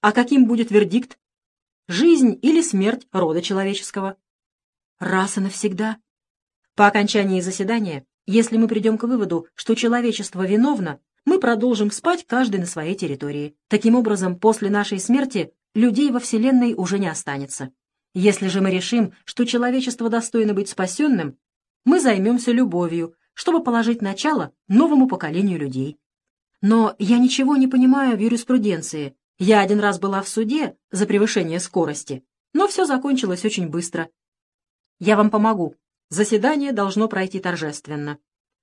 А каким будет вердикт? Жизнь или смерть рода человеческого? Раз и навсегда. По окончании заседания, если мы придем к выводу, что человечество виновно, мы продолжим спать каждый на своей территории. Таким образом, после нашей смерти людей во Вселенной уже не останется. Если же мы решим, что человечество достойно быть спасенным, мы займемся любовью, чтобы положить начало новому поколению людей. Но я ничего не понимаю в юриспруденции. Я один раз была в суде за превышение скорости, но все закончилось очень быстро. Я вам помогу. Заседание должно пройти торжественно.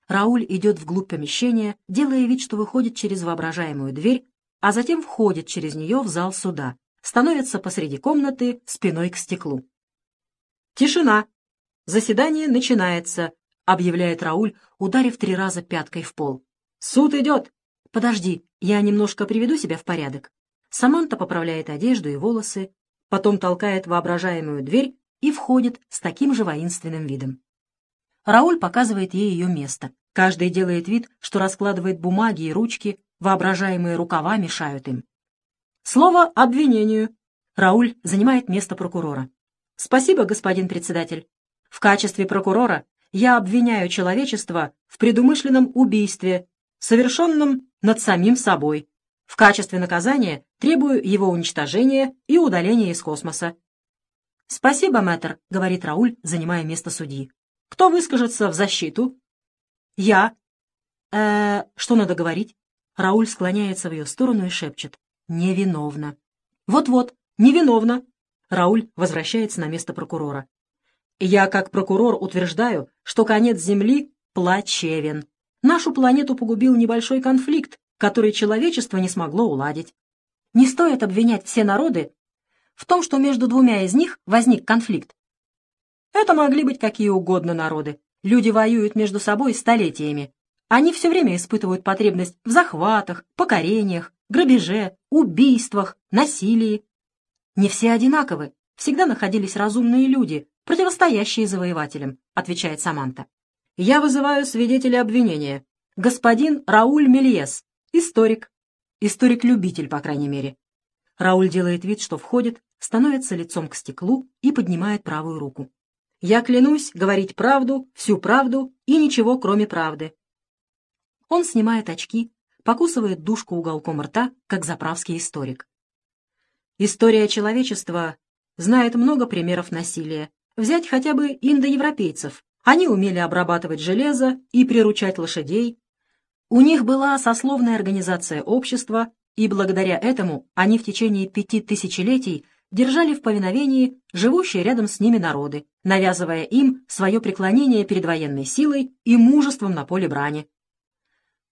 Рауль идет вглубь помещения, делая вид, что выходит через воображаемую дверь, а затем входит через нее в зал суда, становится посреди комнаты спиной к стеклу. «Тишина! Заседание начинается!» — объявляет Рауль, ударив три раза пяткой в пол. «Суд идет!» «Подожди, я немножко приведу себя в порядок». Саманта поправляет одежду и волосы, потом толкает воображаемую дверь и входит с таким же воинственным видом. Рауль показывает ей ее место. Каждый делает вид, что раскладывает бумаги и ручки, воображаемые рукава мешают им. Слово обвинению. Рауль занимает место прокурора. Спасибо, господин председатель. В качестве прокурора я обвиняю человечество в предумышленном убийстве, совершенном над самим собой. В качестве наказания требую его уничтожения и удаления из космоса. «Спасибо, мэтр», — говорит Рауль, занимая место судьи. «Кто выскажется в защиту?» «Я». «Э, что надо говорить?» Рауль склоняется в ее сторону и шепчет. «Невиновна». «Вот-вот, невиновна». Рауль возвращается на место прокурора. «Я, как прокурор, утверждаю, что конец Земли плачевен. Нашу планету погубил небольшой конфликт, который человечество не смогло уладить. Не стоит обвинять все народы в том, что между двумя из них возник конфликт. Это могли быть какие угодно народы. Люди воюют между собой столетиями. Они все время испытывают потребность в захватах, покорениях, грабеже, убийствах, насилии. Не все одинаковы. Всегда находились разумные люди, противостоящие завоевателям, отвечает Саманта. Я вызываю свидетеля обвинения. Господин Рауль Мельес, историк. Историк-любитель, по крайней мере. Рауль делает вид, что входит, становится лицом к стеклу и поднимает правую руку. «Я клянусь говорить правду, всю правду и ничего, кроме правды». Он снимает очки, покусывает душку уголком рта, как заправский историк. История человечества знает много примеров насилия. Взять хотя бы индоевропейцев, они умели обрабатывать железо и приручать лошадей. У них была сословная организация общества, и благодаря этому они в течение пяти тысячелетий держали в повиновении живущие рядом с ними народы, навязывая им свое преклонение перед военной силой и мужеством на поле брани.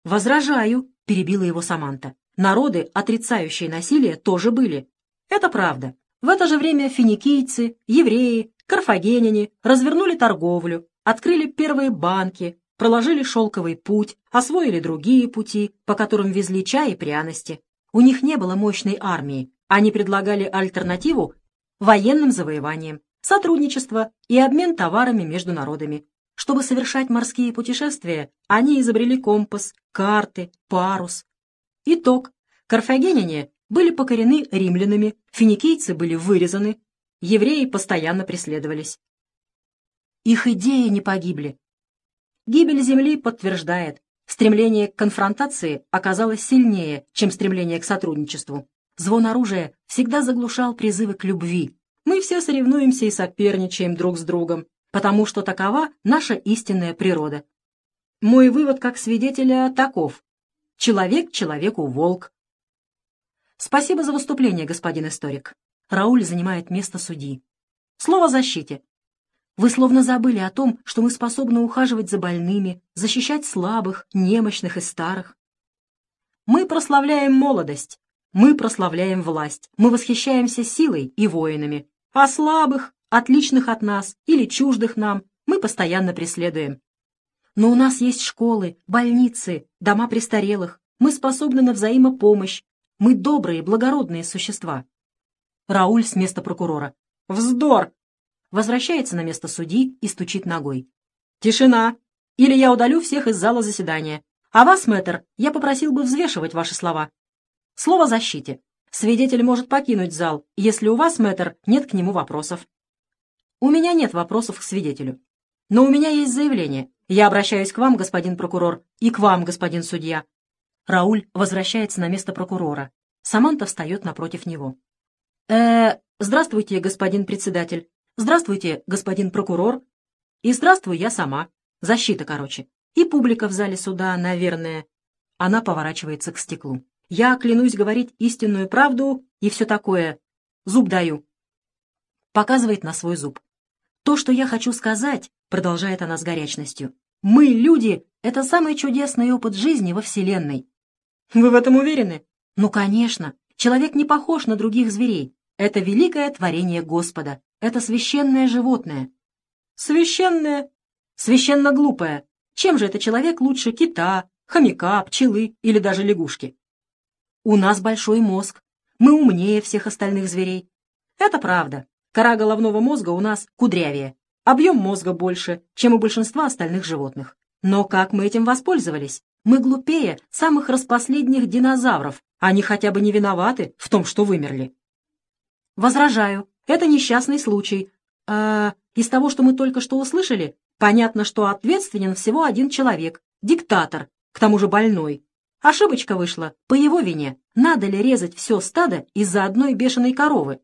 «Возражаю», — перебила его Саманта. «Народы, отрицающие насилие, тоже были. Это правда. В это же время финикийцы, евреи, карфагеняне развернули торговлю, открыли первые банки, проложили шелковый путь, освоили другие пути, по которым везли чай и пряности. У них не было мощной армии, они предлагали альтернативу военным завоеваниям, сотрудничество и обмен товарами между народами. Чтобы совершать морские путешествия, они изобрели компас, карты, парус. Итог. Карфагеняне были покорены римлянами, финикийцы были вырезаны, евреи постоянно преследовались. Их идеи не погибли. Гибель Земли подтверждает, стремление к конфронтации оказалось сильнее, чем стремление к сотрудничеству. Звон оружия всегда заглушал призывы к любви. Мы все соревнуемся и соперничаем друг с другом, потому что такова наша истинная природа. Мой вывод как свидетеля таков. Человек человеку волк. Спасибо за выступление, господин историк. Рауль занимает место судьи. Слово защите. Вы словно забыли о том, что мы способны ухаживать за больными, защищать слабых, немощных и старых. Мы прославляем молодость, мы прославляем власть, мы восхищаемся силой и воинами, а слабых, отличных от нас или чуждых нам, мы постоянно преследуем. Но у нас есть школы, больницы, дома престарелых, мы способны на взаимопомощь, мы добрые, благородные существа. Рауль с места прокурора. «Вздор! Возвращается на место судьи и стучит ногой. «Тишина! Или я удалю всех из зала заседания. А вас, мэтр, я попросил бы взвешивать ваши слова. Слово защите. Свидетель может покинуть зал, если у вас, мэтр, нет к нему вопросов. У меня нет вопросов к свидетелю. Но у меня есть заявление. Я обращаюсь к вам, господин прокурор, и к вам, господин судья. Рауль возвращается на место прокурора. Саманта встает напротив него. э здравствуйте, господин председатель. Здравствуйте, господин прокурор. И здравствуй я сама. Защита, короче. И публика в зале суда, наверное. Она поворачивается к стеклу. Я клянусь говорить истинную правду и все такое. Зуб даю. Показывает на свой зуб. То, что я хочу сказать, продолжает она с горячностью, мы, люди, это самый чудесный опыт жизни во Вселенной. Вы в этом уверены? Ну, конечно. Человек не похож на других зверей. Это великое творение Господа. Это священное животное. Священное? Священно глупое. Чем же это человек лучше кита, хомяка, пчелы или даже лягушки? У нас большой мозг. Мы умнее всех остальных зверей. Это правда. Кора головного мозга у нас кудрявее. Объем мозга больше, чем у большинства остальных животных. Но как мы этим воспользовались? Мы глупее самых распоследних динозавров. Они хотя бы не виноваты в том, что вымерли. Возражаю. Это несчастный случай. А из того, что мы только что услышали, понятно, что ответственен всего один человек. Диктатор, к тому же больной. Ошибочка вышла. По его вине. Надо ли резать все стадо из-за одной бешеной коровы?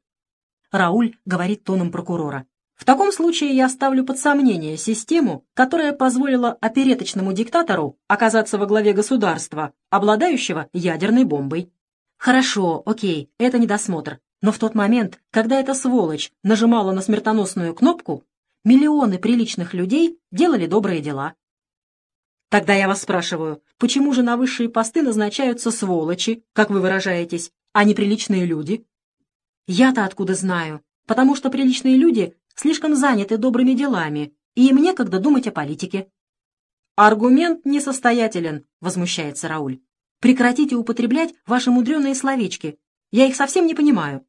Рауль говорит тоном прокурора. В таком случае я ставлю под сомнение систему, которая позволила опереточному диктатору оказаться во главе государства, обладающего ядерной бомбой. Хорошо, окей, это недосмотр. Но в тот момент, когда эта сволочь нажимала на смертоносную кнопку, миллионы приличных людей делали добрые дела. Тогда я вас спрашиваю, почему же на высшие посты назначаются сволочи, как вы выражаетесь, а не приличные люди? Я-то откуда знаю? Потому что приличные люди слишком заняты добрыми делами, и им некогда думать о политике. «Аргумент несостоятелен», — возмущается Рауль. «Прекратите употреблять ваши мудреные словечки. Я их совсем не понимаю.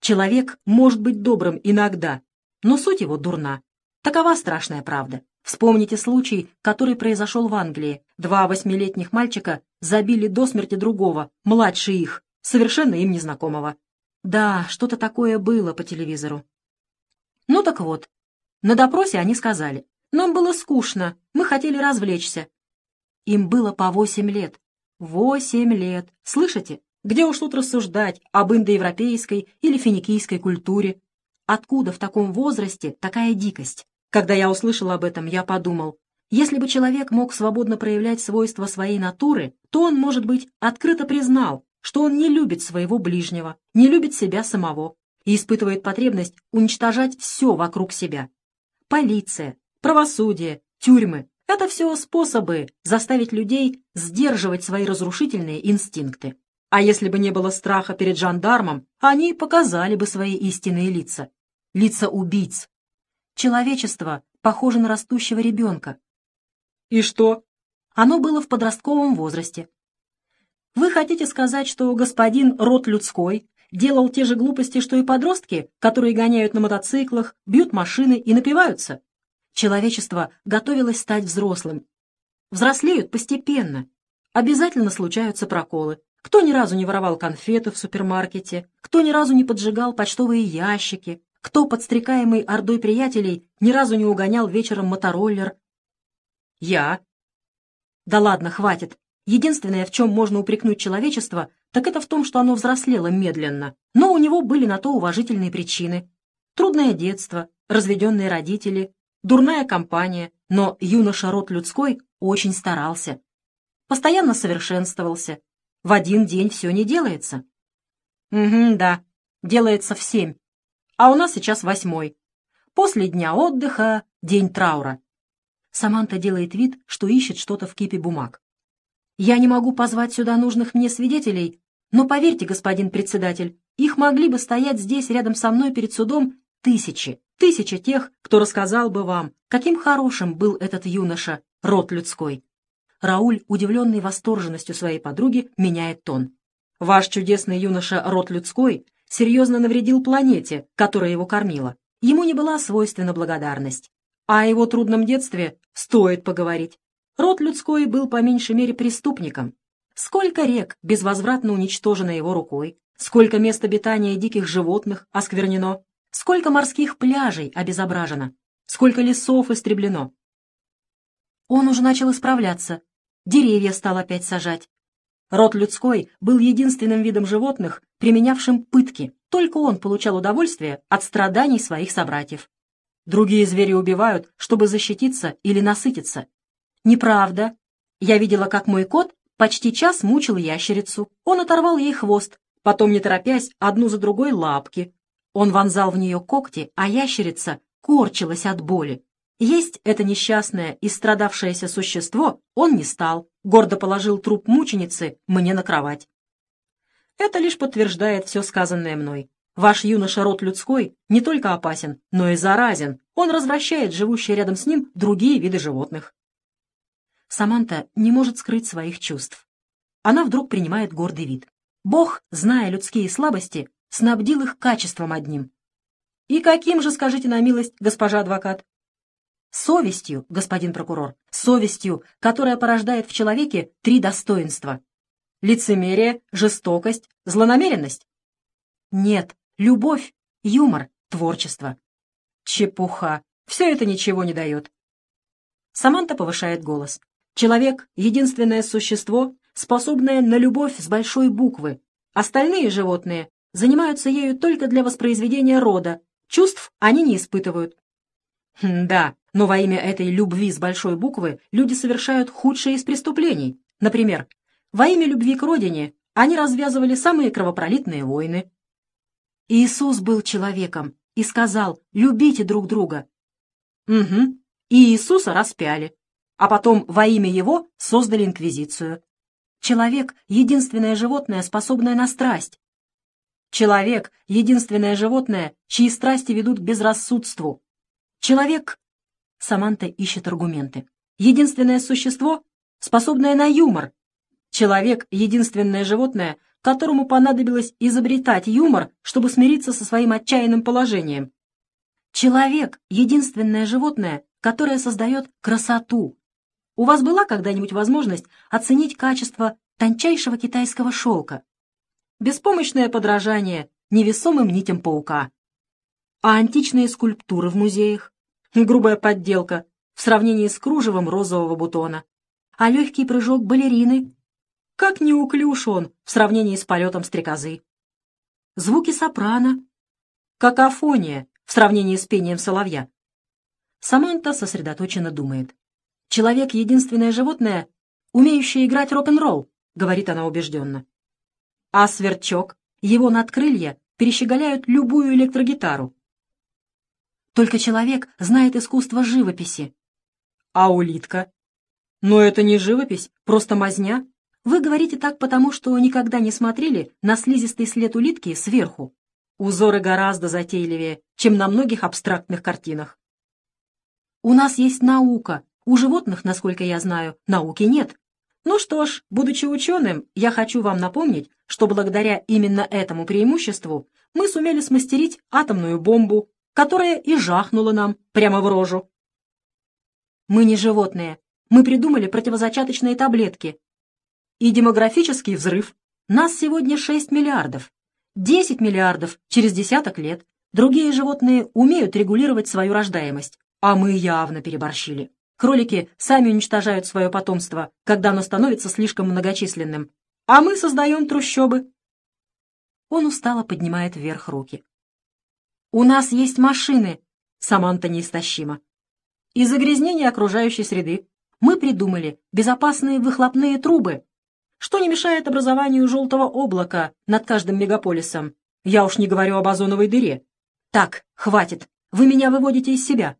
Человек может быть добрым иногда, но суть его дурна. Такова страшная правда. Вспомните случай, который произошел в Англии. Два восьмилетних мальчика забили до смерти другого, младше их, совершенно им незнакомого. Да, что-то такое было по телевизору. Ну так вот, на допросе они сказали, нам было скучно, мы хотели развлечься. Им было по восемь лет. Восемь лет. Слышите? Где уж тут рассуждать об индоевропейской или финикийской культуре? Откуда в таком возрасте такая дикость? Когда я услышал об этом, я подумал, если бы человек мог свободно проявлять свойства своей натуры, то он, может быть, открыто признал, что он не любит своего ближнего, не любит себя самого и испытывает потребность уничтожать все вокруг себя. Полиция, правосудие, тюрьмы — это все способы заставить людей сдерживать свои разрушительные инстинкты. А если бы не было страха перед жандармом, они показали бы свои истинные лица. Лица убийц. Человечество похоже на растущего ребенка. И что? Оно было в подростковом возрасте. Вы хотите сказать, что господин род людской делал те же глупости, что и подростки, которые гоняют на мотоциклах, бьют машины и напиваются? Человечество готовилось стать взрослым. Взрослеют постепенно. Обязательно случаются проколы. Кто ни разу не воровал конфеты в супермаркете, кто ни разу не поджигал почтовые ящики, кто, подстрекаемый ордой приятелей, ни разу не угонял вечером мотороллер. Я. Да ладно, хватит. Единственное, в чем можно упрекнуть человечество, так это в том, что оно взрослело медленно. Но у него были на то уважительные причины. Трудное детство, разведенные родители, дурная компания, но юноша род людской очень старался. Постоянно совершенствовался. В один день все не делается. Угу, да, делается в семь. А у нас сейчас восьмой. После дня отдыха — день траура. Саманта делает вид, что ищет что-то в кипе бумаг. Я не могу позвать сюда нужных мне свидетелей, но поверьте, господин председатель, их могли бы стоять здесь рядом со мной перед судом тысячи, тысячи тех, кто рассказал бы вам, каким хорошим был этот юноша, род людской. Рауль, удивленный восторженностью своей подруги, меняет тон. Ваш чудесный юноша, род людской, серьезно навредил планете, которая его кормила. Ему не была свойственна благодарность. О его трудном детстве стоит поговорить. Род людской был по меньшей мере преступником. Сколько рек безвозвратно уничтожено его рукой, сколько мест обитания диких животных осквернено, сколько морских пляжей обезображено, сколько лесов истреблено. Он уже начал исправляться, деревья стал опять сажать. Род людской был единственным видом животных, применявшим пытки. Только он получал удовольствие от страданий своих собратьев. Другие звери убивают, чтобы защититься или насытиться. Неправда. Я видела, как мой кот почти час мучил ящерицу. Он оторвал ей хвост, потом, не торопясь, одну за другой лапки. Он вонзал в нее когти, а ящерица корчилась от боли. Есть это несчастное и страдавшееся существо он не стал, гордо положил труп мученицы мне на кровать. Это лишь подтверждает все сказанное мной. Ваш юноша род людской не только опасен, но и заразен. Он развращает живущие рядом с ним другие виды животных. Саманта не может скрыть своих чувств. Она вдруг принимает гордый вид. Бог, зная людские слабости, снабдил их качеством одним. И каким же, скажите на милость, госпожа адвокат? Совестью, господин прокурор, совестью, которая порождает в человеке три достоинства. Лицемерие, жестокость, злонамеренность? Нет, любовь, юмор, творчество. Чепуха. Все это ничего не дает. Саманта повышает голос. Человек — единственное существо, способное на любовь с большой буквы. Остальные животные занимаются ею только для воспроизведения рода. Чувств они не испытывают. Да, но во имя этой любви с большой буквы люди совершают худшие из преступлений. Например, во имя любви к родине они развязывали самые кровопролитные войны. Иисус был человеком и сказал «любите друг друга». Угу, и Иисуса распяли, а потом во имя Его создали инквизицию. Человек — единственное животное, способное на страсть. Человек — единственное животное, чьи страсти ведут к безрассудству. Человек Саманта ищет аргументы. Единственное существо, способное на юмор. Человек — единственное животное, которому понадобилось изобретать юмор, чтобы смириться со своим отчаянным положением. Человек — единственное животное, которое создает красоту. У вас была когда-нибудь возможность оценить качество тончайшего китайского шелка? Беспомощное подражание невесомым нитям паука. А античные скульптуры в музеях? Грубая подделка в сравнении с кружевом розового бутона. А легкий прыжок балерины, как неуклюж он в сравнении с полетом стрекозы. Звуки сопрано, какофония в сравнении с пением соловья. Саманта сосредоточенно думает. «Человек — единственное животное, умеющее играть рок-н-ролл», — говорит она убежденно. А сверчок, его надкрылья перещеголяют любую электрогитару. Только человек знает искусство живописи. А улитка? Но это не живопись, просто мазня. Вы говорите так потому, что никогда не смотрели на слизистый след улитки сверху. Узоры гораздо затейливее, чем на многих абстрактных картинах. У нас есть наука. У животных, насколько я знаю, науки нет. Ну что ж, будучи ученым, я хочу вам напомнить, что благодаря именно этому преимуществу мы сумели смастерить атомную бомбу, которая и жахнула нам прямо в рожу. Мы не животные. Мы придумали противозачаточные таблетки. И демографический взрыв. Нас сегодня 6 миллиардов. 10 миллиардов через десяток лет. Другие животные умеют регулировать свою рождаемость, а мы явно переборщили. Кролики сами уничтожают свое потомство, когда оно становится слишком многочисленным. А мы создаем трущобы. Он устало поднимает вверх руки. «У нас есть машины!» Саманта неистощима. «И загрязнение окружающей среды. Мы придумали безопасные выхлопные трубы, что не мешает образованию желтого облака над каждым мегаполисом. Я уж не говорю об озоновой дыре. Так, хватит, вы меня выводите из себя.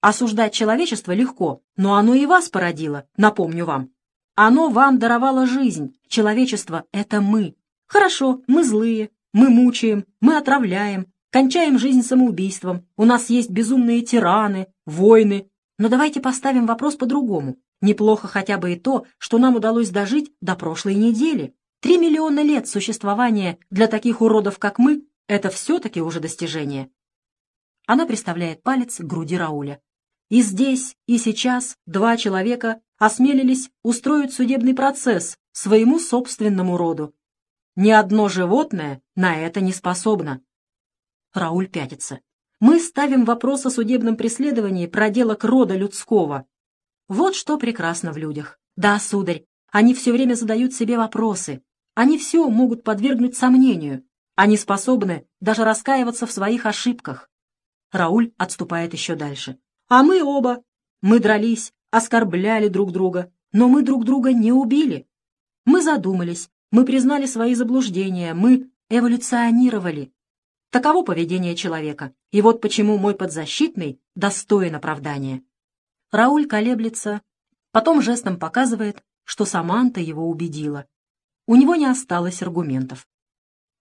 Осуждать человечество легко, но оно и вас породило, напомню вам. Оно вам даровало жизнь. Человечество — это мы. Хорошо, мы злые, мы мучаем, мы отравляем, Кончаем жизнь самоубийством. У нас есть безумные тираны, войны. Но давайте поставим вопрос по-другому. Неплохо хотя бы и то, что нам удалось дожить до прошлой недели. Три миллиона лет существования для таких уродов, как мы, это все-таки уже достижение. Она приставляет палец к груди Рауля. И здесь, и сейчас два человека осмелились устроить судебный процесс своему собственному роду. Ни одно животное на это не способно. Рауль пятится. Мы ставим вопрос о судебном преследовании проделок рода людского. Вот что прекрасно в людях. Да, сударь, они все время задают себе вопросы. Они все могут подвергнуть сомнению. Они способны даже раскаиваться в своих ошибках. Рауль отступает еще дальше. А мы оба. Мы дрались, оскорбляли друг друга, но мы друг друга не убили. Мы задумались, мы признали свои заблуждения, мы эволюционировали. Таково поведение человека. И вот почему мой подзащитный достоин оправдания. Рауль колеблется, потом жестом показывает, что Саманта его убедила. У него не осталось аргументов.